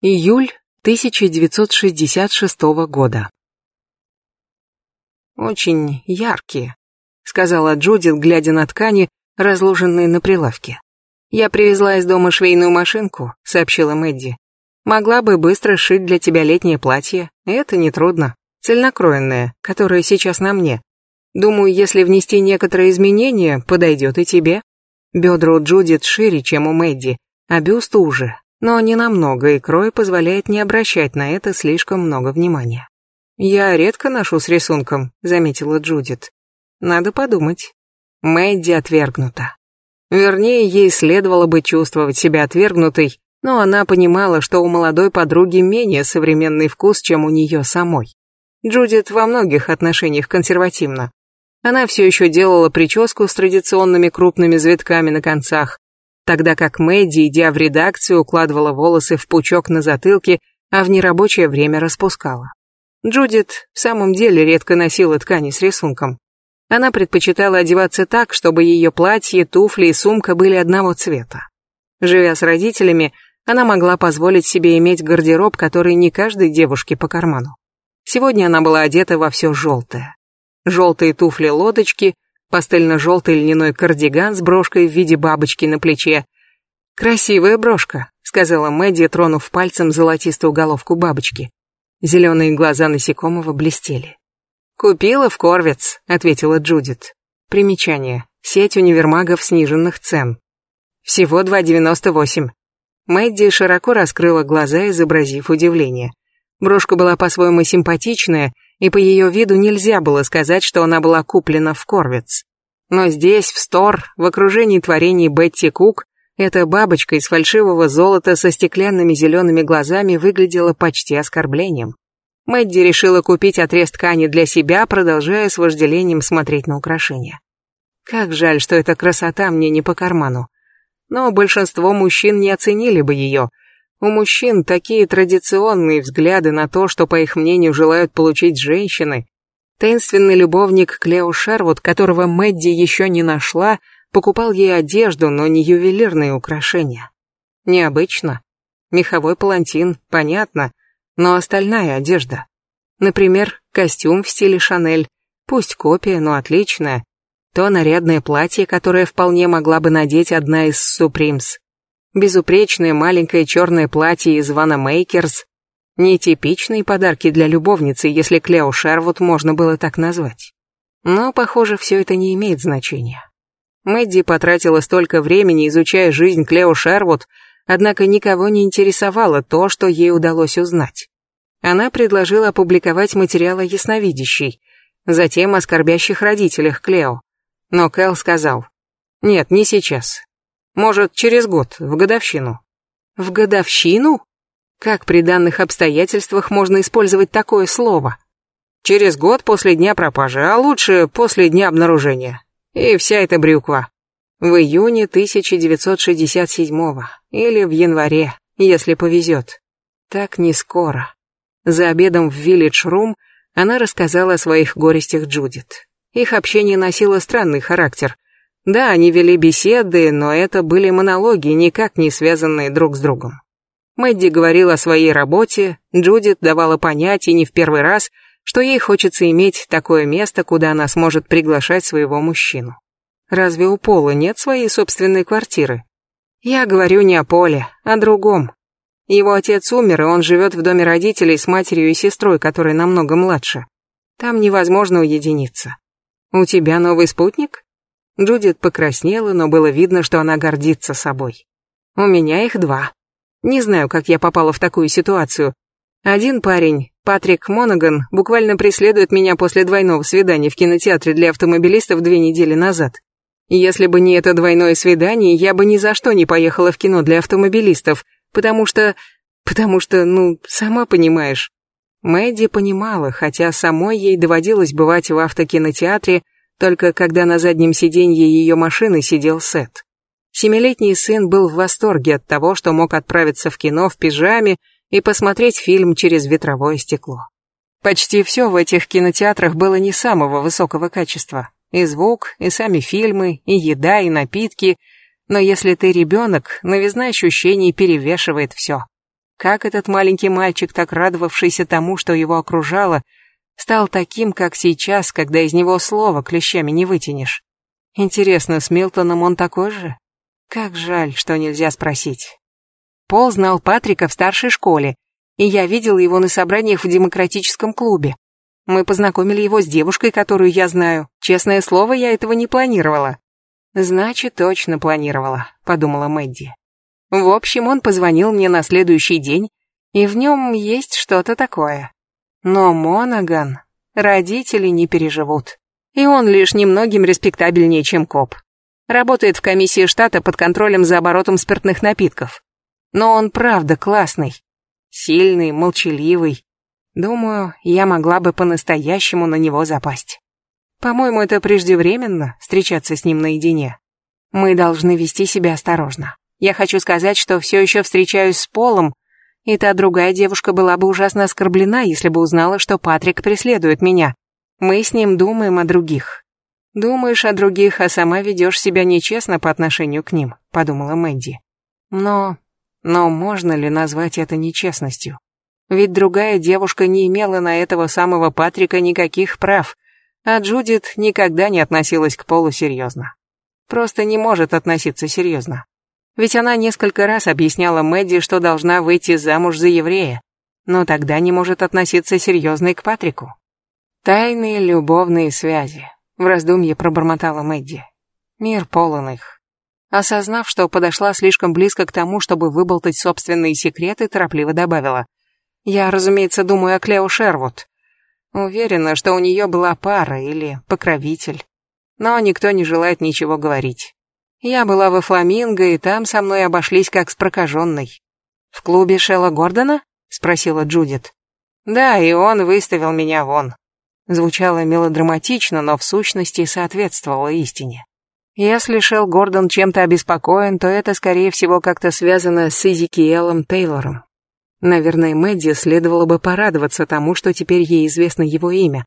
Июль 1966 года. «Очень яркие», — сказала Джудит, глядя на ткани, разложенные на прилавке. «Я привезла из дома швейную машинку», — сообщила Мэдди. «Могла бы быстро сшить для тебя летнее платье, это нетрудно, цельнокроенное, которое сейчас на мне. Думаю, если внести некоторые изменения, подойдет и тебе». Бедра у Джудит шире, чем у Мэдди, а бюст уже, но не намного, и крой позволяет не обращать на это слишком много внимания. «Я редко ношу с рисунком», — заметила Джудит. «Надо подумать». Мэдди отвергнута. Вернее, ей следовало бы чувствовать себя отвергнутой, но она понимала, что у молодой подруги менее современный вкус, чем у нее самой. Джудит во многих отношениях консервативна. Она все еще делала прическу с традиционными крупными завитками на концах, тогда как Мэдди, идя в редакцию, укладывала волосы в пучок на затылке, а в нерабочее время распускала. Джудит в самом деле редко носила ткани с рисунком. Она предпочитала одеваться так, чтобы ее платье, туфли и сумка были одного цвета. Живя с родителями, она могла позволить себе иметь гардероб, который не каждой девушке по карману. Сегодня она была одета во все желтое. Желтые туфли-лодочки, пастельно-желтый льняной кардиган с брошкой в виде бабочки на плече. «Красивая брошка», — сказала Мэдди, тронув пальцем золотистую головку бабочки. Зеленые глаза насекомого блестели. «Купила в Корвец», — ответила Джудит. Примечание. Сеть универмагов сниженных цен. Всего 2,98. Мэдди широко раскрыла глаза, изобразив удивление. Брошка была по-своему симпатичная, и по ее виду нельзя было сказать, что она была куплена в Корвец. Но здесь, в Стор, в окружении творений Бетти Кук, эта бабочка из фальшивого золота со стеклянными зелеными глазами выглядела почти оскорблением. Мэдди решила купить отрез ткани для себя, продолжая с вожделением смотреть на украшения. Как жаль, что эта красота мне не по карману. Но большинство мужчин не оценили бы ее – у мужчин такие традиционные взгляды на то, что, по их мнению, желают получить женщины. Таинственный любовник Клео Шервуд, которого Мэдди еще не нашла, покупал ей одежду, но не ювелирные украшения. Необычно. Меховой палантин, понятно, но остальная одежда. Например, костюм в стиле Шанель, пусть копия, но отличная. То нарядное платье, которое вполне могла бы надеть одна из Супримс безупречное маленькое черное платье из Вана Мейкерс, нетипичные подарки для любовницы, если Клео Шервуд можно было так назвать. Но, похоже, все это не имеет значения. Мэдди потратила столько времени, изучая жизнь Клео Шервуд, однако никого не интересовало то, что ей удалось узнать. Она предложила опубликовать материалы ясновидящей, затем о скорбящих родителях Клео. Но Кэл сказал, «Нет, не сейчас. Может, через год, в годовщину. В годовщину? Как при данных обстоятельствах можно использовать такое слово? Через год после дня пропажи, а лучше после дня обнаружения. И вся эта брюква. В июне 1967 или в январе, если повезет. Так не скоро. За обедом в Room она рассказала о своих горестях Джудит. Их общение носило странный характер – да, они вели беседы, но это были монологи, никак не связанные друг с другом. Мэдди говорила о своей работе, Джудит давала понять, и не в первый раз, что ей хочется иметь такое место, куда она сможет приглашать своего мужчину. Разве у Пола нет своей собственной квартиры? Я говорю не о Поле, а о другом. Его отец умер, и он живет в доме родителей с матерью и сестрой, которая намного младше. Там невозможно уединиться. У тебя новый спутник? Джудит покраснела, но было видно, что она гордится собой. У меня их два. Не знаю, как я попала в такую ситуацию. Один парень, Патрик Монаган, буквально преследует меня после двойного свидания в кинотеатре для автомобилистов две недели назад. Если бы не это двойное свидание, я бы ни за что не поехала в кино для автомобилистов, потому что... потому что, ну, сама понимаешь. Мэдди понимала, хотя самой ей доводилось бывать в автокинотеатре, только когда на заднем сиденье ее машины сидел Сет. Семилетний сын был в восторге от того, что мог отправиться в кино в пижаме и посмотреть фильм через ветровое стекло. Почти все в этих кинотеатрах было не самого высокого качества. И звук, и сами фильмы, и еда, и напитки. Но если ты ребенок, новизна ощущений перевешивает все. Как этот маленький мальчик, так радовавшийся тому, что его окружало, стал таким, как сейчас, когда из него слова клещами не вытянешь. Интересно, с Милтоном он такой же? Как жаль, что нельзя спросить. Пол знал Патрика в старшей школе, и я видел его на собраниях в демократическом клубе. Мы познакомили его с девушкой, которую я знаю. Честное слово, я этого не планировала. Значит, точно планировала, подумала Мэдди. В общем, он позвонил мне на следующий день, и в нем есть что-то такое. Но Монаган родители не переживут. И он лишь немногим респектабельнее, чем коп. Работает в комиссии штата под контролем за оборотом спиртных напитков. Но он правда классный. Сильный, молчаливый. Думаю, я могла бы по-настоящему на него запасть. По-моему, это преждевременно, встречаться с ним наедине. Мы должны вести себя осторожно. Я хочу сказать, что все еще встречаюсь с Полом, и та другая девушка была бы ужасно оскорблена, если бы узнала, что Патрик преследует меня. Мы с ним думаем о других. Думаешь о других, а сама ведешь себя нечестно по отношению к ним, подумала Мэдди. Но... но можно ли назвать это нечестностью? Ведь другая девушка не имела на этого самого Патрика никаких прав, а Джудит никогда не относилась к Полу серьезно. Просто не может относиться серьезно. Ведь она несколько раз объясняла Мэдди, что должна выйти замуж за еврея, но тогда не может относиться серьезно к Патрику. Тайные любовные связи. В раздумье пробормотала Мэдди. Мир полон их. Осознав, что подошла слишком близко к тому, чтобы выболтать собственные секреты, торопливо добавила. Я, разумеется, думаю о Клео Шервуд. Уверена, что у нее была пара или покровитель. Но никто не желает ничего говорить. Я была во Фламинго, и там со мной обошлись как с прокаженной. В клубе Шелла Гордона? Спросила Джудит. Да, и он выставил меня вон. Звучало мелодраматично, но в сущности соответствовало истине. Если Шелл Гордон чем-то обеспокоен, то это, скорее всего, как-то связано с Изикиэлом Тейлором. Наверное, Мэдди следовало бы порадоваться тому, что теперь ей известно его имя.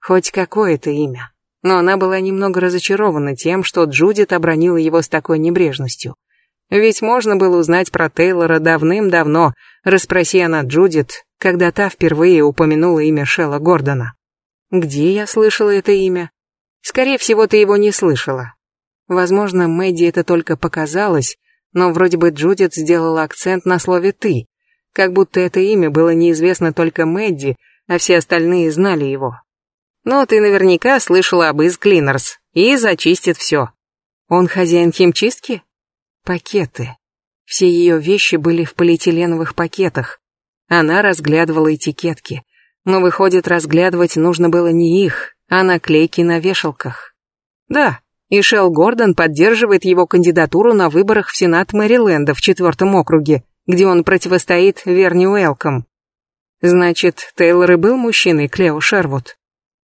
Хоть какое-то имя но она была немного разочарована тем, что Джудит обронила его с такой небрежностью. Ведь можно было узнать про Тейлора давным-давно, расспроси она Джудит, когда та впервые упомянула имя Шелла Гордона. Где я слышала это имя? Скорее всего, ты его не слышала. Возможно, Мэдди это только показалось, но вроде бы Джудит сделала акцент на слове «ты», как будто это имя было неизвестно только Мэдди, а все остальные знали его. Но ты наверняка слышала об Из Клинерс и зачистит все. Он хозяин химчистки? Пакеты. Все ее вещи были в полиэтиленовых пакетах. Она разглядывала этикетки. Но, выходит, разглядывать нужно было не их, а наклейки на вешалках. Да, и Шелл Гордон поддерживает его кандидатуру на выборах в Сенат Мэриленда в четвертом округе, где он противостоит Верни Уэлком. Значит, Тейлор и был мужчиной Клео Шервуд.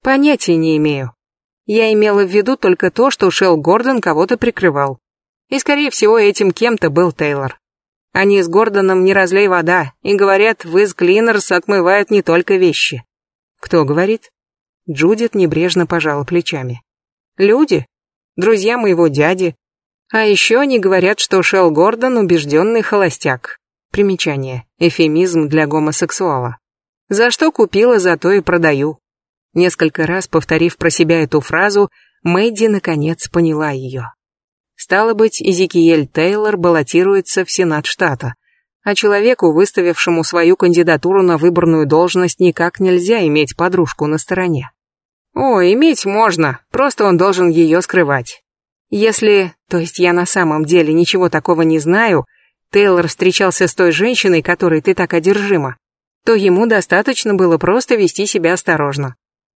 Понятия не имею. Я имела в виду только то, что Шелл Гордон кого-то прикрывал. И, скорее всего, этим кем-то был Тейлор. Они с Гордоном не разлей вода, и говорят, в из Клинерс отмывают не только вещи. Кто говорит? Джудит небрежно пожала плечами. Люди? Друзья моего дяди. А еще они говорят, что Шелл Гордон убежденный холостяк. Примечание. Эфемизм для гомосексуала. За что купила, за то и продаю. Несколько раз повторив про себя эту фразу, Мэдди наконец поняла ее. Стало быть, Изикиель Тейлор баллотируется в Сенат штата, а человеку, выставившему свою кандидатуру на выборную должность, никак нельзя иметь подружку на стороне. О, иметь можно, просто он должен ее скрывать. Если, то есть я на самом деле ничего такого не знаю, Тейлор встречался с той женщиной, которой ты так одержима, то ему достаточно было просто вести себя осторожно.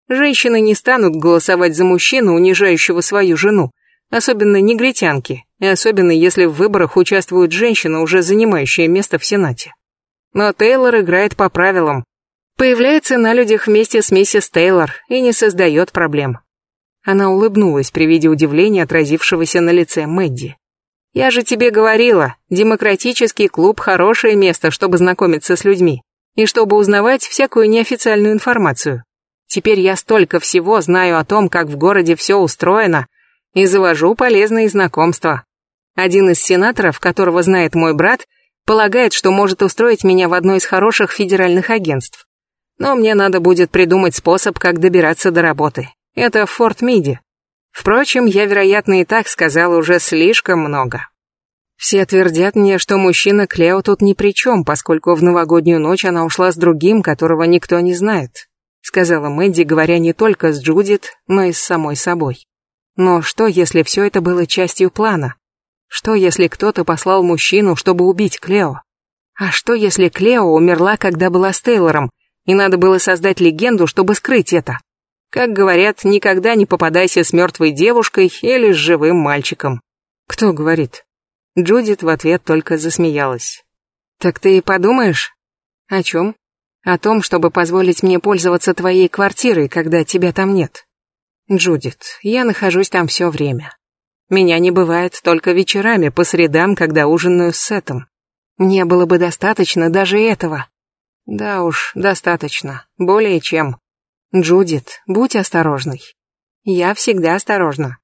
Женщины не станут голосовать за мужчину, унижающего свою жену, особенно негритянки, и особенно если в выборах участвует женщина, уже занимающая место в Сенате. Но Тейлор играет по правилам. Появляется на людях вместе с миссис Тейлор и не создает проблем. Она улыбнулась при виде удивления, отразившегося на лице Мэдди. «Я же тебе говорила, демократический клуб – хорошее место, чтобы знакомиться с людьми и чтобы узнавать всякую неофициальную информацию. Теперь я столько всего знаю о том, как в городе все устроено, и завожу полезные знакомства. Один из сенаторов, которого знает мой брат, Полагает, что может устроить меня в одно из хороших федеральных агентств. Но мне надо будет придумать способ, как добираться до работы. Это в Форт Миди. Впрочем, я, вероятно, и так сказала уже слишком много. Все твердят мне, что мужчина Клео тут ни при чем, поскольку в новогоднюю ночь она ушла с другим, которого никто не знает, сказала Мэдди, говоря не только с Джудит, но и с самой собой. Но что, если все это было частью плана? Что, если кто-то послал мужчину, чтобы убить Клео? А что, если Клео умерла, когда была с Тейлором, и надо было создать легенду, чтобы скрыть это? Как говорят, никогда не попадайся с мертвой девушкой или с живым мальчиком. Кто говорит? Джудит в ответ только засмеялась. «Так ты и подумаешь?» «О чем?» «О том, чтобы позволить мне пользоваться твоей квартирой, когда тебя там нет». «Джудит, я нахожусь там все время. Меня не бывает только вечерами, по средам, когда ужинаю с Сетом. Мне было бы достаточно даже этого». «Да уж, достаточно. Более чем. Джудит, будь осторожной». «Я всегда осторожна.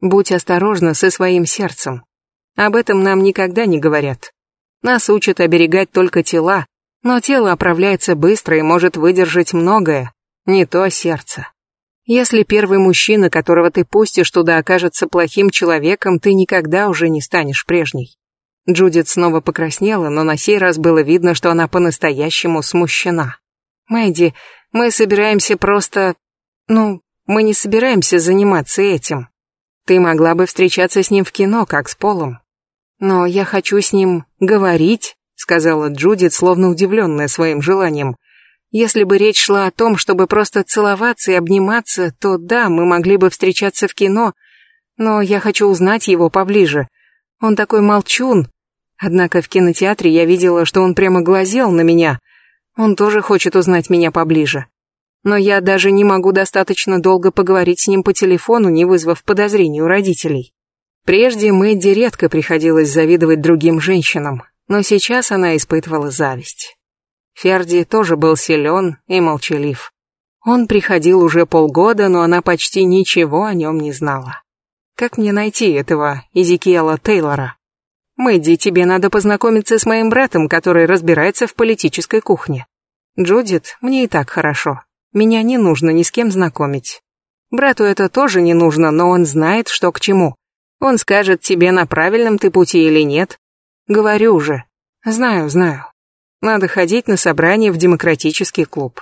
Будь осторожна со своим сердцем. Об этом нам никогда не говорят. Нас учат оберегать только тела, но тело оправляется быстро и может выдержать многое, не то сердце. Если первый мужчина, которого ты пустишь туда, окажется плохим человеком, ты никогда уже не станешь прежней. Джудит снова покраснела, но на сей раз было видно, что она по-настоящему смущена. «Мэдди, мы собираемся просто... Ну, мы не собираемся заниматься этим. Ты могла бы встречаться с ним в кино, как с Полом. «Но я хочу с ним говорить», — сказала Джудит, словно удивленная своим желанием. «Если бы речь шла о том, чтобы просто целоваться и обниматься, то да, мы могли бы встречаться в кино, но я хочу узнать его поближе. Он такой молчун. Однако в кинотеатре я видела, что он прямо глазел на меня. Он тоже хочет узнать меня поближе. Но я даже не могу достаточно долго поговорить с ним по телефону, не вызвав подозрений у родителей. Прежде Мэдди редко приходилось завидовать другим женщинам, но сейчас она испытывала зависть. Ферди тоже был силен и молчалив. Он приходил уже полгода, но она почти ничего о нем не знала. Как мне найти этого Изикиэла Тейлора? Мэдди, тебе надо познакомиться с моим братом, который разбирается в политической кухне. Джудит, мне и так хорошо. Меня не нужно ни с кем знакомить. Брату это тоже не нужно, но он знает, что к чему. Он скажет тебе, на правильном ты пути или нет. Говорю же. Знаю, знаю. Надо ходить на собрание в демократический клуб.